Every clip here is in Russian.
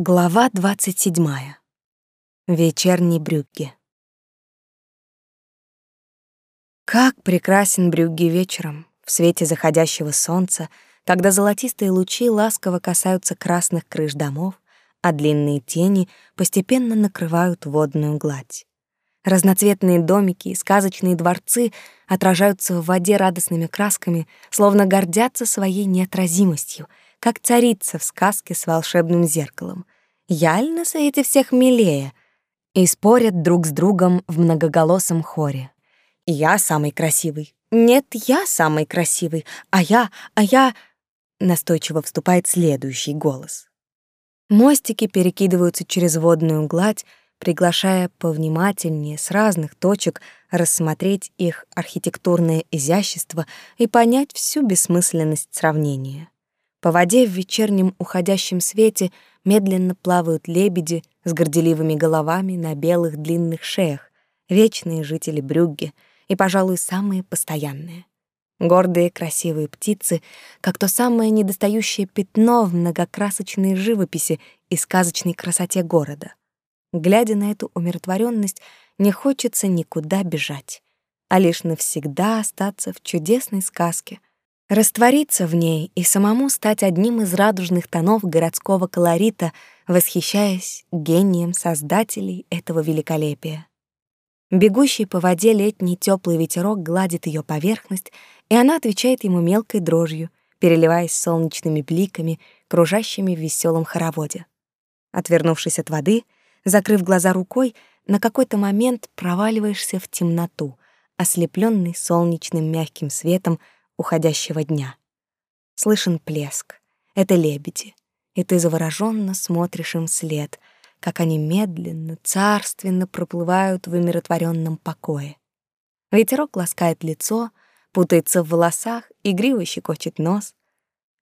Глава 27. Вечерний Брюгге. Как прекрасен Брюгге вечером, в свете заходящего солнца, когда золотистые лучи ласково касаются красных крыш домов, а длинные тени постепенно накрывают водную гладь. Разноцветные домики и сказочные дворцы отражаются в воде радостными красками, словно гордятся своей неотразимостью — как царица в сказке с волшебным зеркалом. Яль на свете всех милее. И спорят друг с другом в многоголосом хоре. Я самый красивый. Нет, я самый красивый. А я, а я... Настойчиво вступает следующий голос. Мостики перекидываются через водную гладь, приглашая повнимательнее с разных точек рассмотреть их архитектурное изящество и понять всю бессмысленность сравнения. По воде в вечернем уходящем свете медленно плавают лебеди с горделивыми головами на белых длинных шеях, вечные жители Брюгге и, пожалуй, самые постоянные. Гордые красивые птицы, как то самое недостающее пятно в многокрасочной живописи и сказочной красоте города. Глядя на эту умиротворенность, не хочется никуда бежать, а лишь навсегда остаться в чудесной сказке — раствориться в ней и самому стать одним из радужных тонов городского колорита, восхищаясь гением создателей этого великолепия. Бегущий по воде летний теплый ветерок гладит ее поверхность, и она отвечает ему мелкой дрожью, переливаясь солнечными бликами, кружащими в веселом хороводе. Отвернувшись от воды, закрыв глаза рукой, на какой-то момент проваливаешься в темноту, ослепленный солнечным мягким светом, уходящего дня. Слышен плеск. Это лебеди. И ты завороженно смотришь им след, как они медленно, царственно проплывают в умиротворенном покое. Ветерок ласкает лицо, путается в волосах, игриво щекочет нос.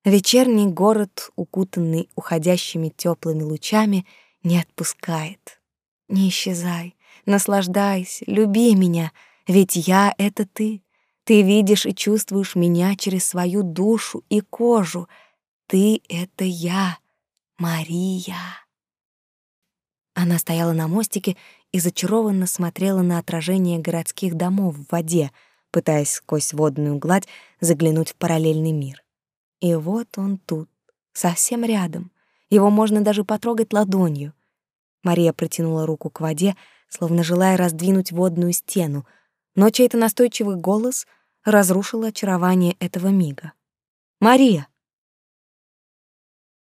Вечерний город, укутанный уходящими теплыми лучами, не отпускает. Не исчезай, наслаждайся, люби меня, ведь я — это ты. Ты видишь и чувствуешь меня через свою душу и кожу. Ты — это я, Мария. Она стояла на мостике и зачарованно смотрела на отражение городских домов в воде, пытаясь сквозь водную гладь заглянуть в параллельный мир. И вот он тут, совсем рядом. Его можно даже потрогать ладонью. Мария протянула руку к воде, словно желая раздвинуть водную стену, но чей-то настойчивый голос разрушила очарование этого мига. «Мария!»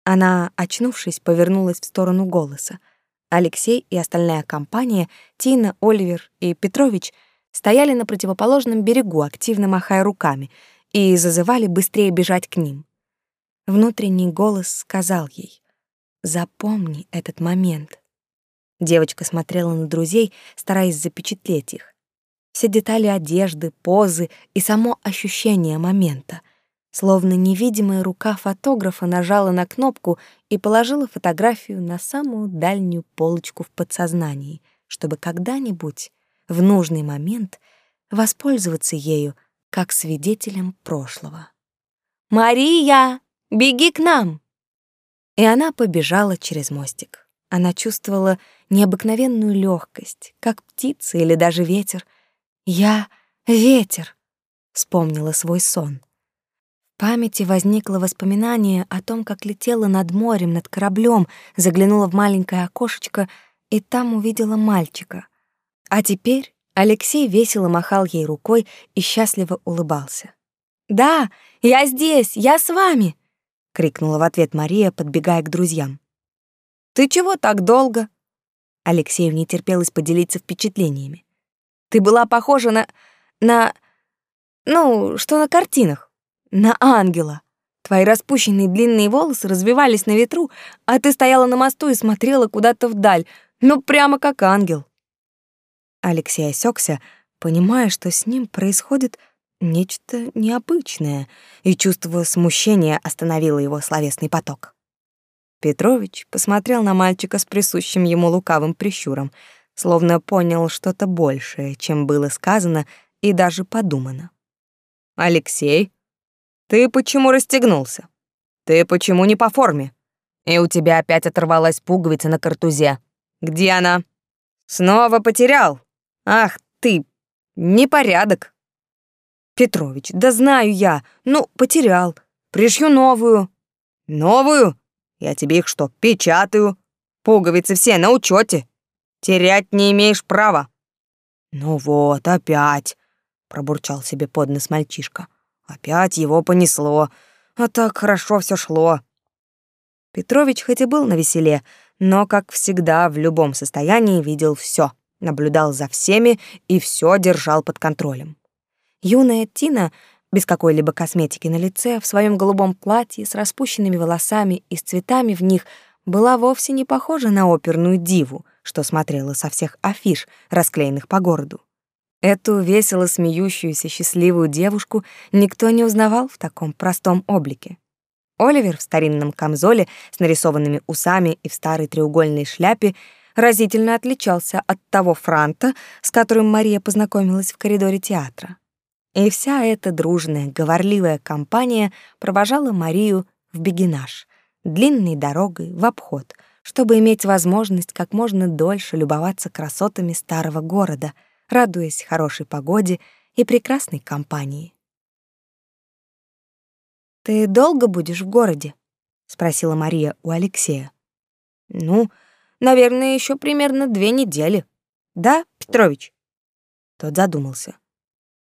Она, очнувшись, повернулась в сторону голоса. Алексей и остальная компания, Тина, Оливер и Петрович, стояли на противоположном берегу, активно махая руками, и зазывали быстрее бежать к ним. Внутренний голос сказал ей «Запомни этот момент». Девочка смотрела на друзей, стараясь запечатлеть их все детали одежды, позы и само ощущение момента. Словно невидимая рука фотографа нажала на кнопку и положила фотографию на самую дальнюю полочку в подсознании, чтобы когда-нибудь, в нужный момент, воспользоваться ею как свидетелем прошлого. «Мария, беги к нам!» И она побежала через мостик. Она чувствовала необыкновенную легкость, как птица или даже ветер — я ветер, вспомнила свой сон. В памяти возникло воспоминание о том, как летела над морем, над кораблем, заглянула в маленькое окошечко и там увидела мальчика. А теперь Алексей весело махал ей рукой и счастливо улыбался. «Да, я здесь, я с вами!» — крикнула в ответ Мария, подбегая к друзьям. «Ты чего так долго?» Алексею не терпелось поделиться впечатлениями. Ты была похожа на... на... ну, что на картинах. На ангела. Твои распущенные длинные волосы развивались на ветру, а ты стояла на мосту и смотрела куда-то вдаль, ну, прямо как ангел. Алексей осекся, понимая, что с ним происходит нечто необычное, и чувство смущения остановило его словесный поток. Петрович посмотрел на мальчика с присущим ему лукавым прищуром — словно понял что-то большее, чем было сказано и даже подумано. «Алексей, ты почему расстегнулся? Ты почему не по форме? И у тебя опять оторвалась пуговица на картузе. Где она? Снова потерял? Ах ты, непорядок. Петрович, да знаю я. Ну, потерял. Пришью новую. Новую? Я тебе их что, печатаю? Пуговицы все на учете. Терять не имеешь права. Ну вот, опять, пробурчал себе под нос мальчишка. Опять его понесло. А так хорошо все шло. Петрович хоть и был на веселе, но, как всегда, в любом состоянии видел все, наблюдал за всеми и все держал под контролем. Юная Тина, без какой-либо косметики на лице, в своем голубом платье с распущенными волосами и с цветами в них, была вовсе не похожа на оперную диву, что смотрела со всех афиш, расклеенных по городу. Эту весело смеющуюся счастливую девушку никто не узнавал в таком простом облике. Оливер в старинном камзоле с нарисованными усами и в старой треугольной шляпе разительно отличался от того франта, с которым Мария познакомилась в коридоре театра. И вся эта дружная, говорливая компания провожала Марию в бегинаж, длинной дорогой в обход, чтобы иметь возможность как можно дольше любоваться красотами старого города, радуясь хорошей погоде и прекрасной компании. «Ты долго будешь в городе?» — спросила Мария у Алексея. «Ну, наверное, еще примерно две недели. Да, Петрович?» Тот задумался.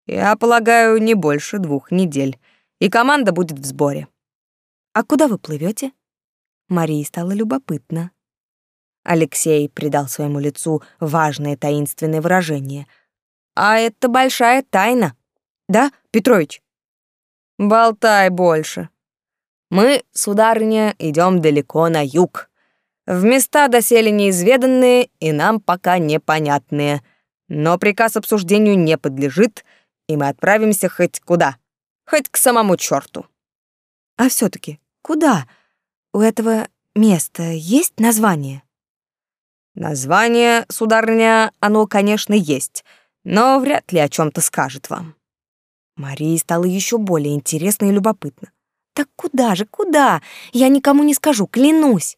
Я полагаю, не больше двух недель, и команда будет в сборе. А куда вы плывете? Марии стало любопытно. Алексей придал своему лицу важное таинственное выражение. А это большая тайна. Да, Петрович? Болтай больше. Мы, сударыня, идем далеко на юг. В места доселе неизведанные и нам пока непонятные. Но приказ обсуждению не подлежит — и мы отправимся хоть куда, хоть к самому черту. А все таки куда? У этого места есть название? Название, сударыня, оно, конечно, есть, но вряд ли о чем то скажет вам. Марии стало еще более интересно и любопытно. Так куда же, куда? Я никому не скажу, клянусь.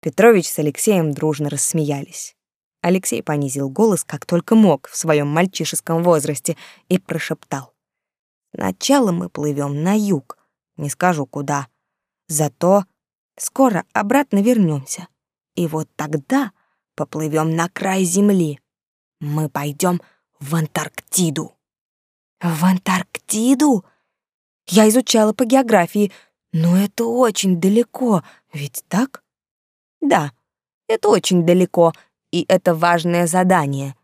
Петрович с Алексеем дружно рассмеялись. Алексей понизил голос, как только мог в своем мальчишеском возрасте, и прошептал. «Сначала мы плывем на юг, не скажу куда. Зато скоро обратно вернемся. И вот тогда поплывем на край земли. Мы пойдем в Антарктиду». «В Антарктиду?» Я изучала по географии, но это очень далеко, ведь так? Да, это очень далеко, и это важное задание.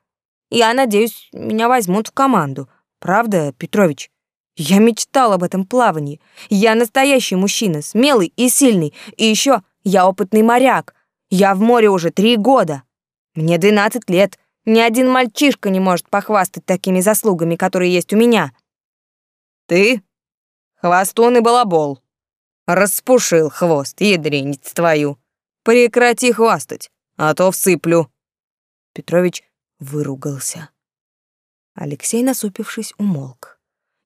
Я надеюсь, меня возьмут в команду. Правда, Петрович? Я мечтал об этом плавании. Я настоящий мужчина, смелый и сильный. И еще я опытный моряк. Я в море уже три года. Мне двенадцать лет. Ни один мальчишка не может похвастать такими заслугами, которые есть у меня. Ты? Хвостун и балабол. Распушил хвост, ядренец твою. Прекрати хвастать, а то всыплю. Петрович выругался. Алексей, насупившись, умолк.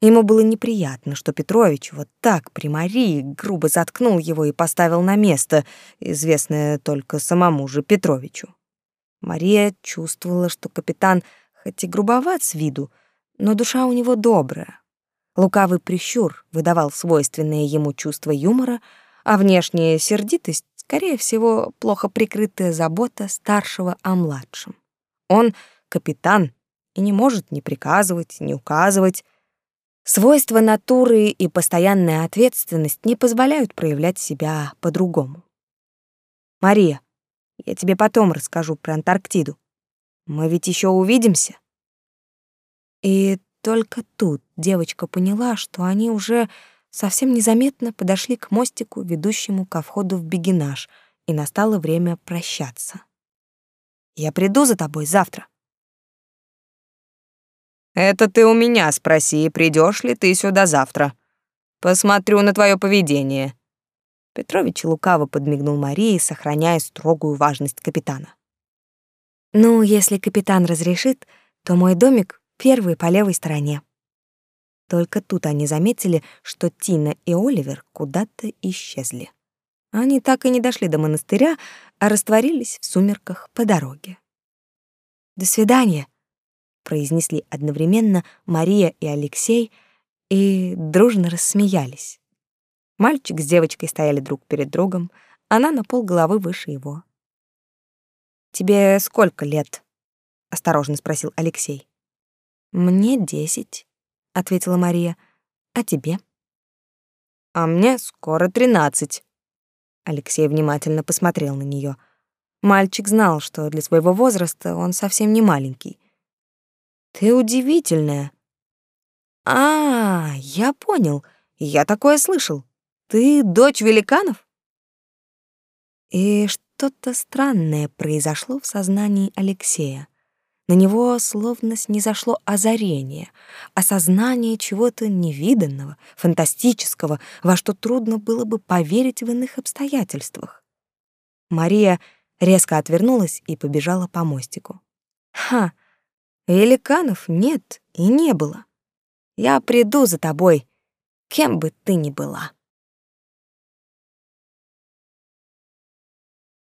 Ему было неприятно, что Петрович вот так при Марии грубо заткнул его и поставил на место, известное только самому же Петровичу. Мария чувствовала, что капитан хоть и грубоват с виду, но душа у него добрая. Лукавый прищур выдавал свойственное ему чувство юмора, а внешняя сердитость, скорее всего, плохо прикрытая забота старшего о младшем. Он капитан и не может ни приказывать, ни указывать. Свойства натуры и постоянная ответственность не позволяют проявлять себя по-другому. Мария, я тебе потом расскажу про Антарктиду. Мы ведь еще увидимся. И только тут девочка поняла, что они уже совсем незаметно подошли к мостику, ведущему ко входу в бегинаж, и настало время прощаться. Я приду за тобой завтра. Это ты у меня спроси, придешь ли ты сюда завтра. Посмотрю на твое поведение. Петрович лукаво подмигнул Марии, сохраняя строгую важность капитана. Ну, если капитан разрешит, то мой домик первый по левой стороне. Только тут они заметили, что Тина и Оливер куда-то исчезли. Они так и не дошли до монастыря, а растворились в сумерках по дороге. «До свидания», — произнесли одновременно Мария и Алексей и дружно рассмеялись. Мальчик с девочкой стояли друг перед другом, она на пол головы выше его. «Тебе сколько лет?» — осторожно спросил Алексей. «Мне десять», — ответила Мария. «А тебе?» «А мне скоро тринадцать». Алексей внимательно посмотрел на нее. Мальчик знал, что для своего возраста он совсем не маленький. «Ты удивительная». «А, я понял. Я такое слышал. Ты дочь великанов?» И что-то странное произошло в сознании Алексея. На него словно снизошло озарение, осознание чего-то невиданного, фантастического, во что трудно было бы поверить в иных обстоятельствах. Мария резко отвернулась и побежала по мостику. «Ха! Великанов нет и не было. Я приду за тобой, кем бы ты ни была».